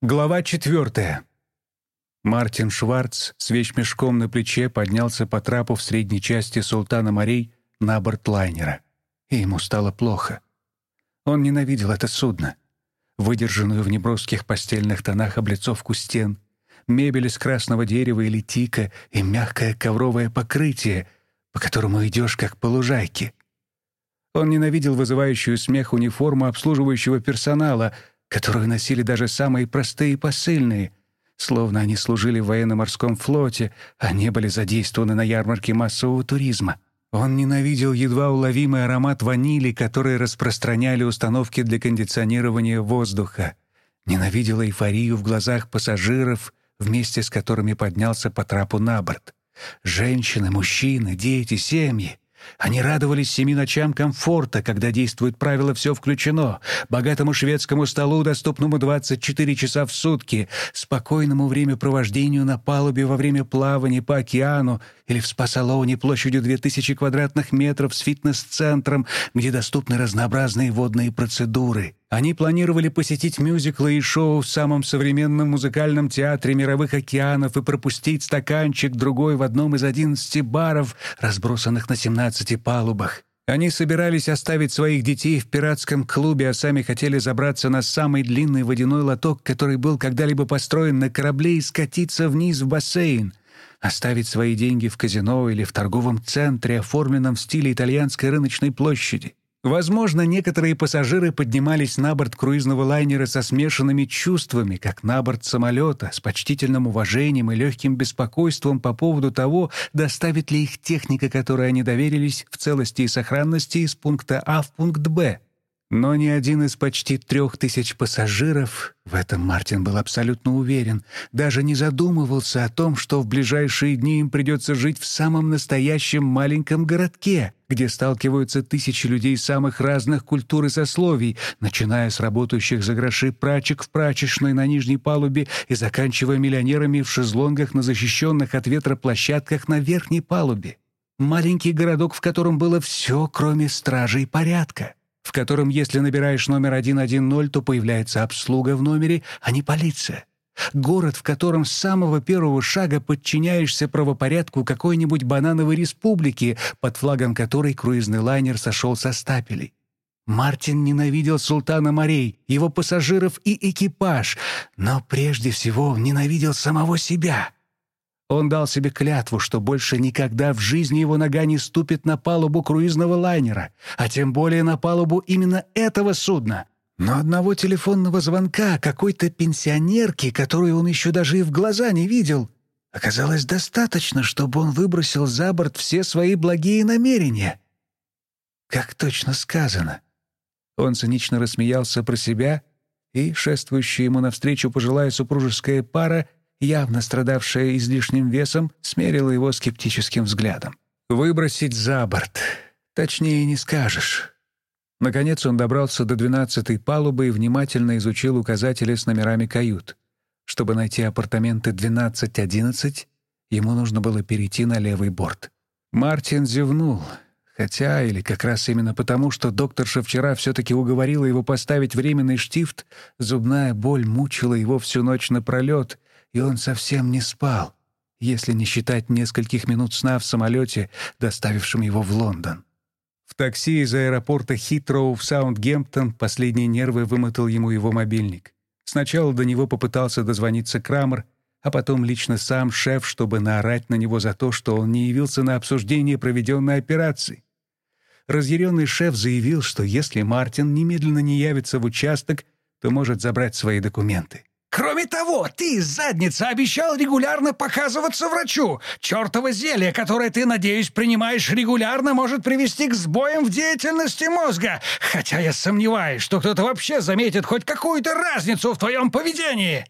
Глава четвертая. Мартин Шварц с вещмешком на плече поднялся по трапу в средней части Султана морей на борт лайнера. И ему стало плохо. Он ненавидел это судно. Выдержанную в неброских постельных тонах облицовку стен, мебель из красного дерева или тика и мягкое ковровое покрытие, по которому идешь как по лужайке. Он ненавидел вызывающую смех униформу обслуживающего персонала — которую носили даже самые простые посыльные, словно они служили в военно-морском флоте, а не были задействованы на ярмарке массового туризма. Он ненавидел едва уловимый аромат ванили, который распространяли установки для кондиционирования воздуха. Ненавидел эйфорию в глазах пассажиров, вместе с которыми поднялся по трапу на борт. Женщины, мужчины, дети, семьи. Они радовались семи ночам комфорта, когда действует правило «все включено», богатому шведскому столу, доступному 24 часа в сутки, спокойному времяпровождению на палубе во время плавания по океану или в спа-салоне площадью 2000 квадратных метров с фитнес-центром, где доступны разнообразные водные процедуры. Они планировали посетить мюзиклы и шоу в самом современном музыкальном театре мировых океанов и пропустить стаканчик другой в одном из одиннадцати баров, разбросанных на семнадцати палубах. Они собирались оставить своих детей в пиратском клубе, а сами хотели забраться на самый длинный водяной лоток, который был когда-либо построен на корабле, и скатиться вниз в бассейн. Оставить свои деньги в казино или в торговом центре, оформленном в стиле итальянской рыночной площади. Возможно, некоторые пассажиры поднимались на борт круизного лайнера со смешанными чувствами, как на борт самолета, с почтительным уважением и легким беспокойством по поводу того, доставит ли их техника, которой они доверились, в целости и сохранности из пункта А в пункт Б. Но ни один из почти трех тысяч пассажиров, в этом Мартин был абсолютно уверен, даже не задумывался о том, что в ближайшие дни им придется жить в самом настоящем маленьком городке, где сталкиваются тысячи людей самых разных культур и сословий, начиная с работающих за гроши прачек в прачечной на нижней палубе и заканчивая миллионерами в шезлонгах на защищенных от ветра площадках на верхней палубе. Маленький городок, в котором было все, кроме стражей порядка в котором, если набираешь номер 110, то появляется обслуга в номере, а не полиция. Город, в котором с самого первого шага подчиняешься правопорядку какой-нибудь банановой республики, под флагом которой круизный лайнер сошел со стапелей. Мартин ненавидел султана морей, его пассажиров и экипаж, но прежде всего ненавидел самого себя — он дал себе клятву, что больше никогда в жизни его нога не ступит на палубу круизного лайнера, а тем более на палубу именно этого судна. Но одного телефонного звонка какой-то пенсионерки, которую он еще даже и в глаза не видел, оказалось достаточно, чтобы он выбросил за борт все свои благие намерения. Как точно сказано. Он цинично рассмеялся про себя, и шествующая ему навстречу пожилая супружеская пара — явно страдавшая излишним весом, смерила его скептическим взглядом. «Выбросить за борт. Точнее не скажешь». Наконец он добрался до двенадцатой палубы и внимательно изучил указатели с номерами кают. Чтобы найти апартаменты 12-11, ему нужно было перейти на левый борт. Мартин зевнул, хотя, или как раз именно потому, что докторша вчера все-таки уговорила его поставить временный штифт, зубная боль мучила его всю ночь напролет, и он совсем не спал, если не считать нескольких минут сна в самолете, доставившем его в Лондон. В такси из аэропорта Хитроу в Саундгемптон последние нервы вымотал ему его мобильник. Сначала до него попытался дозвониться Крамер, а потом лично сам шеф, чтобы наорать на него за то, что он не явился на обсуждение проведенной операции. Разъяренный шеф заявил, что если Мартин немедленно не явится в участок, то может забрать свои документы. Кроме того, ты, задница, обещал регулярно показываться врачу. Чёртово зелье, которое ты, надеюсь, принимаешь регулярно, может привести к сбоям в деятельности мозга. Хотя я сомневаюсь, что кто-то вообще заметит хоть какую-то разницу в твоем поведении.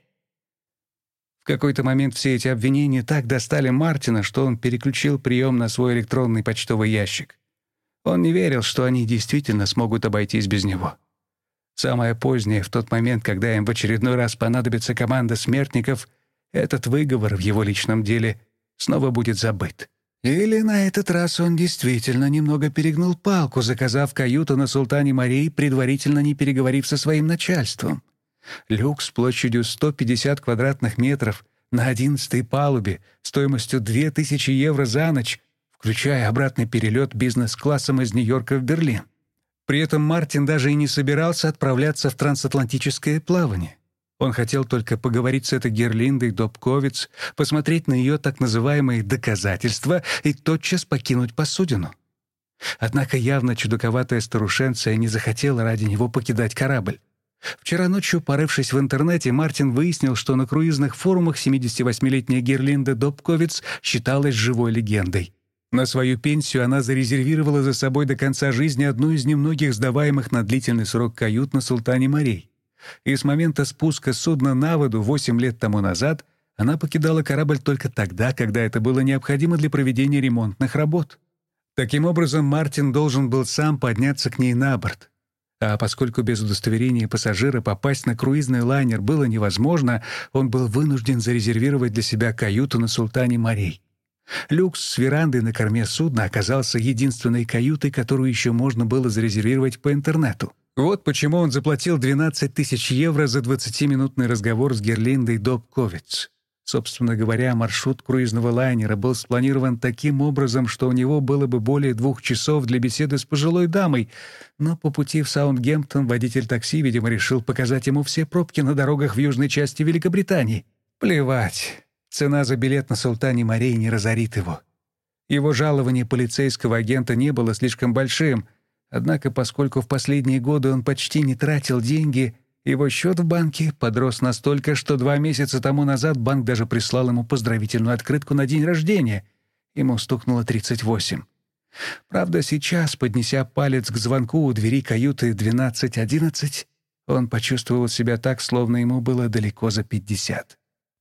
В какой-то момент все эти обвинения так достали Мартина, что он переключил прием на свой электронный почтовый ящик. Он не верил, что они действительно смогут обойтись без него. Самое позднее, в тот момент, когда им в очередной раз понадобится команда смертников, этот выговор в его личном деле снова будет забыт. Или на этот раз он действительно немного перегнул палку, заказав каюту на Султане Марии, предварительно не переговорив со своим начальством. Люкс площадью 150 квадратных метров на одиннадцатой палубе стоимостью 2000 евро за ночь, включая обратный перелет бизнес-классом из Нью-Йорка в Берлин. При этом Мартин даже и не собирался отправляться в трансатлантическое плавание. Он хотел только поговорить с этой Герлиндой Добковиц, посмотреть на ее так называемые «доказательства» и тотчас покинуть посудину. Однако явно чудаковатая старушенция не захотела ради него покидать корабль. Вчера ночью, порывшись в интернете, Мартин выяснил, что на круизных форумах 78-летняя Герлинда Добковиц считалась живой легендой. На свою пенсию она зарезервировала за собой до конца жизни одну из немногих сдаваемых на длительный срок кают на Султане морей. И с момента спуска судна на воду 8 лет тому назад она покидала корабль только тогда, когда это было необходимо для проведения ремонтных работ. Таким образом, Мартин должен был сам подняться к ней на борт. А поскольку без удостоверения пассажира попасть на круизный лайнер было невозможно, он был вынужден зарезервировать для себя каюту на Султане морей. Люкс с верандой на корме судна оказался единственной каютой, которую еще можно было зарезервировать по интернету. Вот почему он заплатил 12 тысяч евро за 20-минутный разговор с Герлиндой Добковиц. Собственно говоря, маршрут круизного лайнера был спланирован таким образом, что у него было бы более двух часов для беседы с пожилой дамой, но по пути в Саундгемптон водитель такси, видимо, решил показать ему все пробки на дорогах в южной части Великобритании. Плевать. Цена за билет на Султане морей не разорит его. Его жалование полицейского агента не было слишком большим, однако поскольку в последние годы он почти не тратил деньги — его счет в банке подрос настолько, что два месяца тому назад банк даже прислал ему поздравительную открытку на день рождения. Ему стукнуло 38. Правда, сейчас, поднеся палец к звонку у двери каюты 1211, он почувствовал себя так, словно ему было далеко за 50.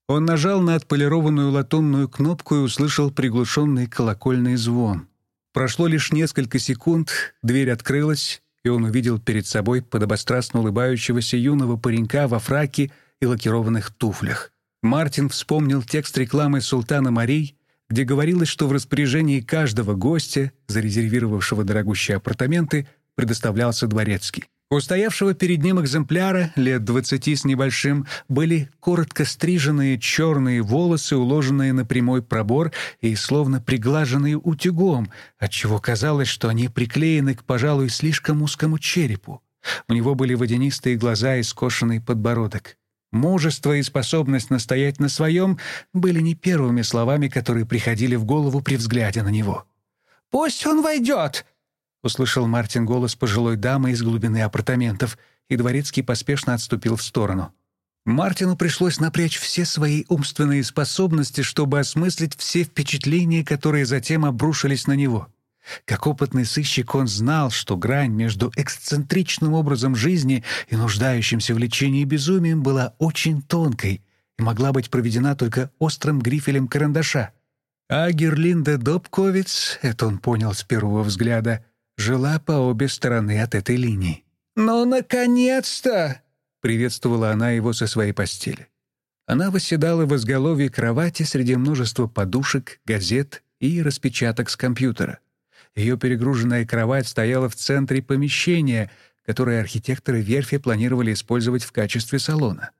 Он нажал на отполированную латунную кнопку и услышал приглушенный колокольный звон. Прошло лишь несколько секунд, дверь открылась, и он увидел перед собой подобострастно улыбающегося юного паренька во фраке и лакированных туфлях. Мартин вспомнил текст рекламы «Султана Марий», где говорилось, что в распоряжении каждого гостя, зарезервировавшего дорогущие апартаменты, предоставлялся дворецкий. У стоявшего перед ним экземпляра, лет двадцати с небольшим, были коротко стриженные черные волосы, уложенные на прямой пробор и словно приглаженные утюгом, отчего казалось, что они приклеены к, пожалуй, слишком узкому черепу. У него были водянистые глаза и скошенный подбородок. Мужество и способность настоять на своем были не первыми словами, которые приходили в голову при взгляде на него. «Пусть он войдет!» Услышал Мартин голос пожилой дамы из глубины апартаментов, и дворецкий поспешно отступил в сторону. Мартину пришлось напрячь все свои умственные способности, чтобы осмыслить все впечатления, которые затем обрушились на него. Как опытный сыщик он знал, что грань между эксцентричным образом жизни и нуждающимся в лечении безумием была очень тонкой и могла быть проведена только острым грифелем карандаша. А Герлинда Добковиц, это он понял с первого взгляда, жила по обе стороны от этой линии. «Ну, наконец-то!» — приветствовала она его со своей постели. Она восседала в изголовье кровати среди множества подушек, газет и распечаток с компьютера. Ее перегруженная кровать стояла в центре помещения, которое архитекторы верфи планировали использовать в качестве салона.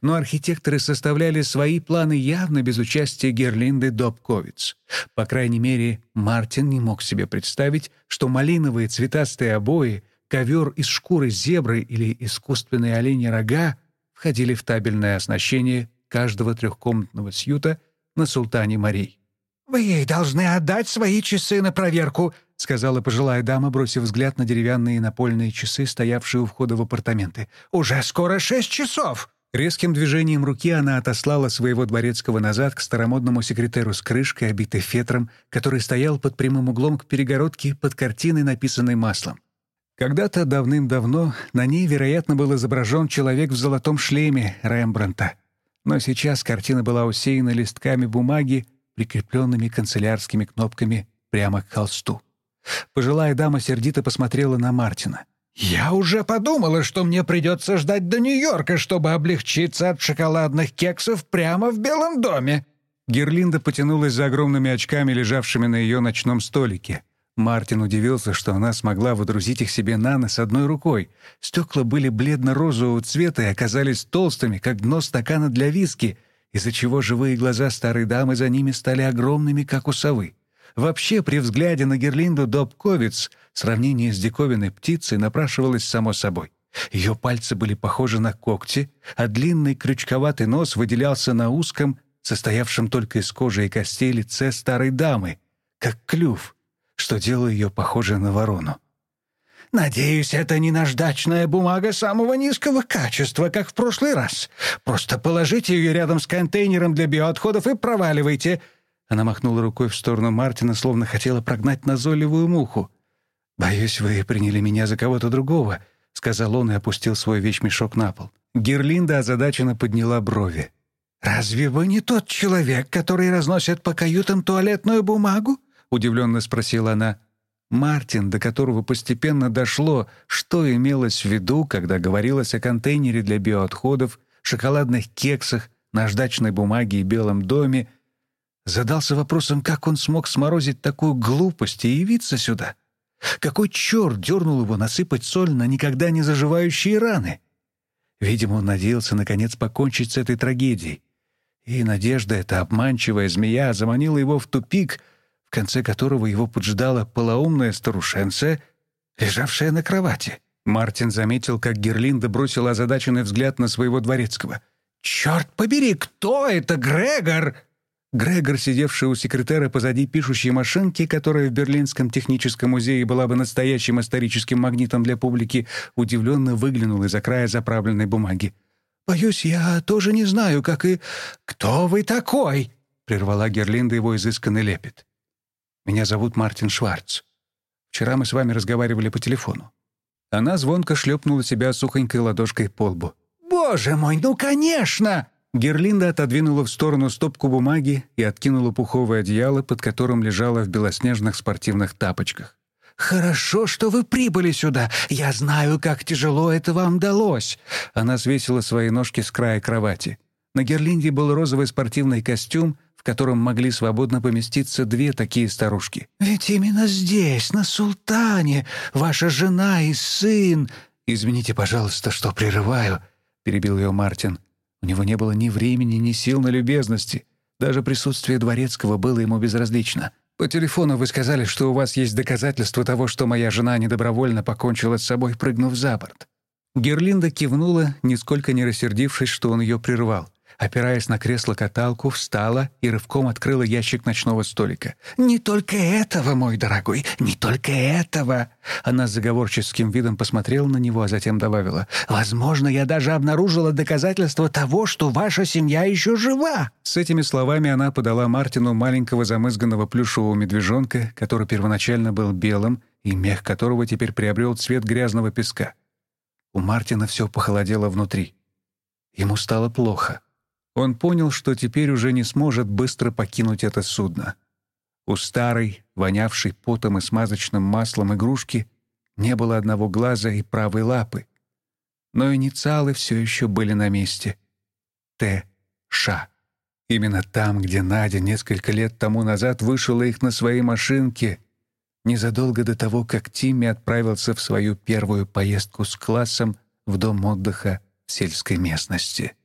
Но архитекторы составляли свои планы явно без участия Герлинды Добковиц. По крайней мере, Мартин не мог себе представить, что малиновые цветастые обои, ковер из шкуры зебры или искусственные оленьи рога входили в табельное оснащение каждого трехкомнатного сьюта на Султане морей. «Вы ей должны отдать свои часы на проверку», — сказала пожилая дама, бросив взгляд на деревянные напольные часы, стоявшие у входа в апартаменты. «Уже скоро шесть часов!» Резким движением руки она отослала своего дворецкого назад к старомодному секретеру с крышкой, обитой фетром, который стоял под прямым углом к перегородке под картиной, написанной маслом. Когда-то давным-давно на ней, вероятно, был изображен человек в золотом шлеме Рембранта. Но сейчас картина была усеяна листками бумаги, прикрепленными канцелярскими кнопками прямо к холсту. Пожилая дама сердито посмотрела на Мартина — «Я уже подумала, что мне придется ждать до Нью-Йорка, чтобы облегчиться от шоколадных кексов прямо в Белом доме». Герлинда потянулась за огромными очками, лежавшими на ее ночном столике. Мартин удивился, что она смогла выдрузить их себе на нос одной рукой. Стекла были бледно-розового цвета и оказались толстыми, как дно стакана для виски, из-за чего живые глаза старой дамы за ними стали огромными, как у совы. Вообще, при взгляде на Герлинду Добковиц сравнение с диковинной птицей напрашивалось само собой. Ее пальцы были похожи на когти, а длинный крючковатый нос выделялся на узком, состоявшем только из кожи и костей лице старой дамы, как клюв что делало ее похожей на ворону. «Надеюсь, это не наждачная бумага самого низкого качества, как в прошлый раз. Просто положите ее рядом с контейнером для биоотходов и проваливайте». Она махнула рукой в сторону Мартина, словно хотела прогнать назойливую муху. «Боюсь, вы приняли меня за кого-то другого», — сказал он и опустил свой вещмешок на пол. Герлинда озадаченно подняла брови. «Разве вы не тот человек, который разносит по каютам туалетную бумагу?» — удивленно спросила она. Мартин, до которого постепенно дошло, что имелось в виду, когда говорилось о контейнере для биоотходов, шоколадных кексах, наждачной бумаге и белом доме, задался вопросом, как он смог сморозить такую глупость и явиться сюда. Какой черт дернул его насыпать соль на никогда не заживающие раны? Видимо, он надеялся наконец покончить с этой трагедией. И надежда, эта обманчивая змея, заманила его в тупик — в конце которого его поджидала полоумная старушенция, лежавшая на кровати. Мартин заметил, как Герлинда бросила озадаченный взгляд на своего дворецкого. «Черт побери, кто это, Грегор?» Грегор, сидевший у секретаря позади пишущей машинки, которая в Берлинском техническом музее была бы настоящим историческим магнитом для публики, удивленно выглянул из-за края заправленной бумаги. «Боюсь, я тоже не знаю, как и...» «Кто вы такой?» — прервала Герлинда его изысканный лепет. Меня зовут Мартин Шварц. Вчера мы с вами разговаривали по телефону». Она звонко шлепнула себя сухонькой ладошкой по лбу. «Боже мой, ну конечно!» Герлинда отодвинула в сторону стопку бумаги и откинула пуховое одеяло, под которым лежала в белоснежных спортивных тапочках. «Хорошо, что вы прибыли сюда. Я знаю, как тяжело это вам далось». Она свесила свои ножки с края кровати. На Герлинде был розовый спортивный костюм, котором могли свободно поместиться две такие старушки. «Ведь именно здесь, на Султане, ваша жена и сын...» «Извините, пожалуйста, что прерываю», — перебил ее Мартин. У него не было ни времени, ни сил на любезности. Даже присутствие дворецкого было ему безразлично. «По телефону вы сказали, что у вас есть доказательства того, что моя жена недобровольно покончила с собой, прыгнув за борт». Герлинда кивнула, нисколько не рассердившись, что он ее прервал опираясь на кресло-каталку, встала и рывком открыла ящик ночного столика. «Не только этого, мой дорогой, не только этого!» Она с заговорческим видом посмотрела на него, а затем добавила. «Возможно, я даже обнаружила доказательство того, что ваша семья еще жива!» С этими словами она подала Мартину маленького замызганного плюшевого медвежонка, который первоначально был белым, и мех которого теперь приобрел цвет грязного песка. У Мартина все похолодело внутри. Ему стало плохо. Он понял, что теперь уже не сможет быстро покинуть это судно. У старой, вонявшей потом и смазочным маслом игрушки не было одного глаза и правой лапы. Но инициалы все еще были на месте. Т. Ш. Именно там, где Надя несколько лет тому назад вышила их на своей машинке, незадолго до того, как Тимми отправился в свою первую поездку с классом в дом отдыха в сельской местности.